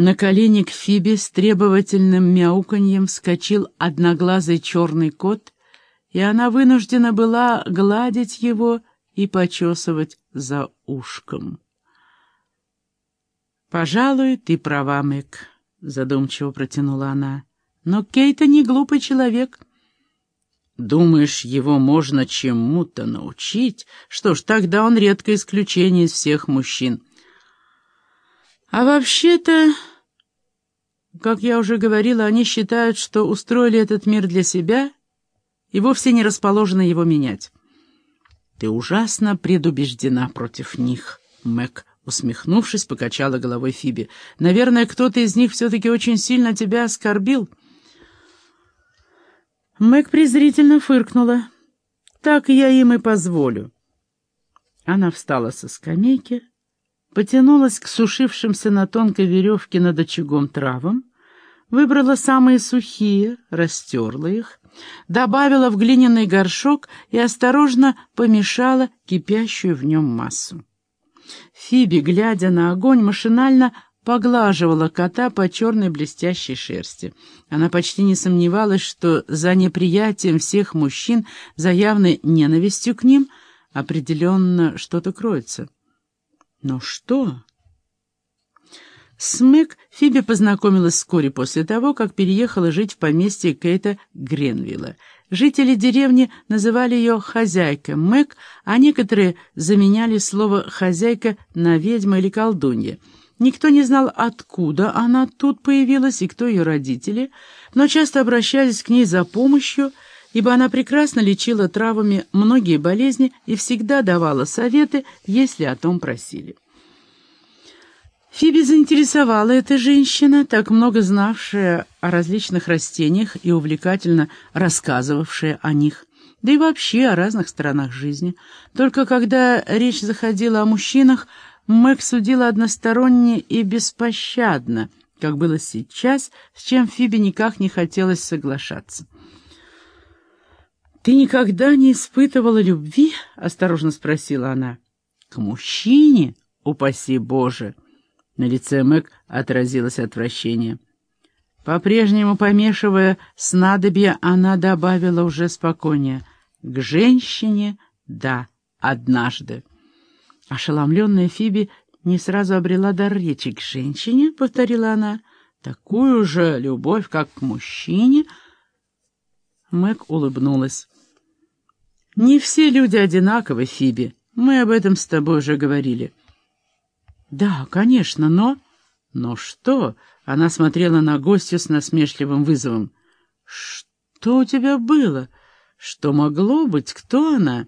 На колени к Фибе с требовательным мяуканьем вскочил одноглазый черный кот, и она вынуждена была гладить его и почесывать за ушком. «Пожалуй, ты права, Мэг», — задумчиво протянула она. «Но Кейта не глупый человек». «Думаешь, его можно чему-то научить? Что ж, тогда он редкое исключение из всех мужчин». «А вообще-то, как я уже говорила, они считают, что устроили этот мир для себя и вовсе не расположены его менять». «Ты ужасно предубеждена против них, Мэг», Усмехнувшись, покачала головой Фиби. «Наверное, кто-то из них все-таки очень сильно тебя оскорбил». Мэг презрительно фыркнула. «Так я им и позволю». Она встала со скамейки, потянулась к сушившимся на тонкой веревке над очагом травам, выбрала самые сухие, растерла их, добавила в глиняный горшок и осторожно помешала кипящую в нем массу. Фиби, глядя на огонь, машинально поглаживала кота по черной блестящей шерсти. Она почти не сомневалась, что за неприятием всех мужчин, за явной ненавистью к ним, определенно что-то кроется. Но что? С Мэг Фиби познакомилась вскоре после того, как переехала жить в поместье Кейта Гренвилла. Жители деревни называли ее «хозяйка Мэг», а некоторые заменяли слово «хозяйка» на «ведьма» или «колдунья». Никто не знал, откуда она тут появилась и кто ее родители, но часто обращались к ней за помощью, ибо она прекрасно лечила травами многие болезни и всегда давала советы, если о том просили. Фиби заинтересовала эта женщина, так много знавшая о различных растениях и увлекательно рассказывавшая о них, да и вообще о разных сторонах жизни. Только когда речь заходила о мужчинах, Мэг судила односторонне и беспощадно, как было сейчас, с чем Фиби никак не хотелось соглашаться. «Ты никогда не испытывала любви?» — осторожно спросила она. «К мужчине? Упаси Боже!» На лице Мэг отразилось отвращение. По-прежнему помешивая снадобье, она добавила уже спокойнее. «К женщине — да, однажды». Ошеломленная Фиби не сразу обрела дар речи. «К женщине?» — повторила она. «Такую же любовь, как к мужчине?» Мэг улыбнулась. «Не все люди одинаковы, Фиби. Мы об этом с тобой уже говорили». «Да, конечно, но...» «Но что?» — она смотрела на гостью с насмешливым вызовом. «Что у тебя было? Что могло быть? Кто она?»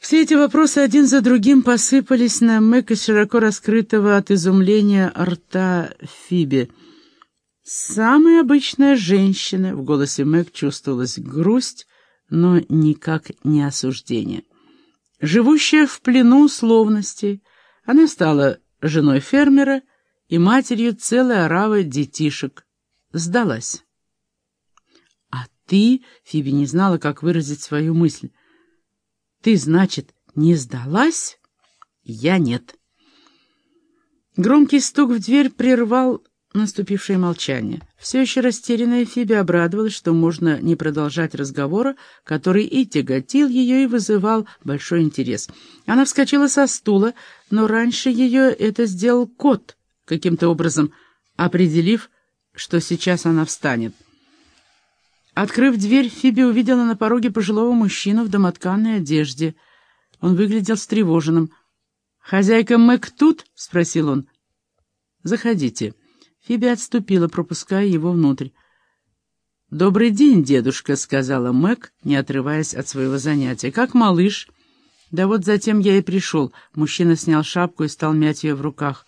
Все эти вопросы один за другим посыпались на из широко раскрытого от изумления рта Фиби. «Самая обычная женщина», — в голосе Мэг чувствовалась грусть, но никак не осуждение. «Живущая в плену условностей, она стала женой фермера и матерью целой оравы детишек. Сдалась. А ты, Фиби не знала, как выразить свою мысль. Ты, значит, не сдалась? Я нет. Громкий стук в дверь прервал наступившее молчание. Все еще растерянная Фиби обрадовалась, что можно не продолжать разговора, который и тяготил ее, и вызывал большой интерес. Она вскочила со стула, но раньше ее это сделал кот, каким-то образом определив, что сейчас она встанет. Открыв дверь, Фиби увидела на пороге пожилого мужчину в домотканной одежде. Он выглядел встревоженным. «Хозяйка Мэг тут?» — спросил он. «Заходите». Фиби отступила, пропуская его внутрь. «Добрый день, дедушка», — сказала Мэг, не отрываясь от своего занятия. «Как малыш?» «Да вот затем я и пришел». Мужчина снял шапку и стал мять ее в руках.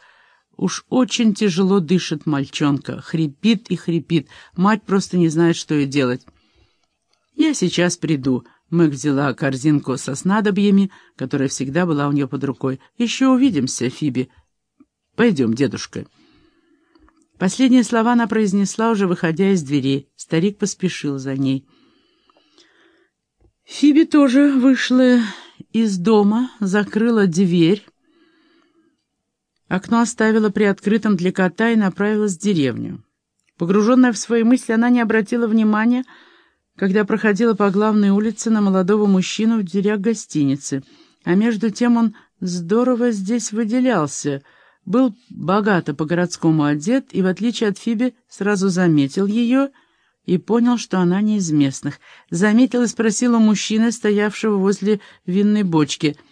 «Уж очень тяжело дышит мальчонка. Хрипит и хрипит. Мать просто не знает, что ей делать». «Я сейчас приду». Мэг взяла корзинку со снадобьями, которая всегда была у нее под рукой. «Еще увидимся, Фиби. Пойдем, дедушка». Последние слова она произнесла, уже выходя из двери. Старик поспешил за ней. Фиби тоже вышла из дома, закрыла дверь Окно оставила приоткрытым для кота и направилась в деревню. Погруженная в свои мысли, она не обратила внимания, когда проходила по главной улице на молодого мужчину в дверях гостиницы. А между тем он здорово здесь выделялся, был богато по-городскому одет и, в отличие от Фиби, сразу заметил ее и понял, что она не из местных. Заметил и спросил у мужчины, стоявшего возле винной бочки —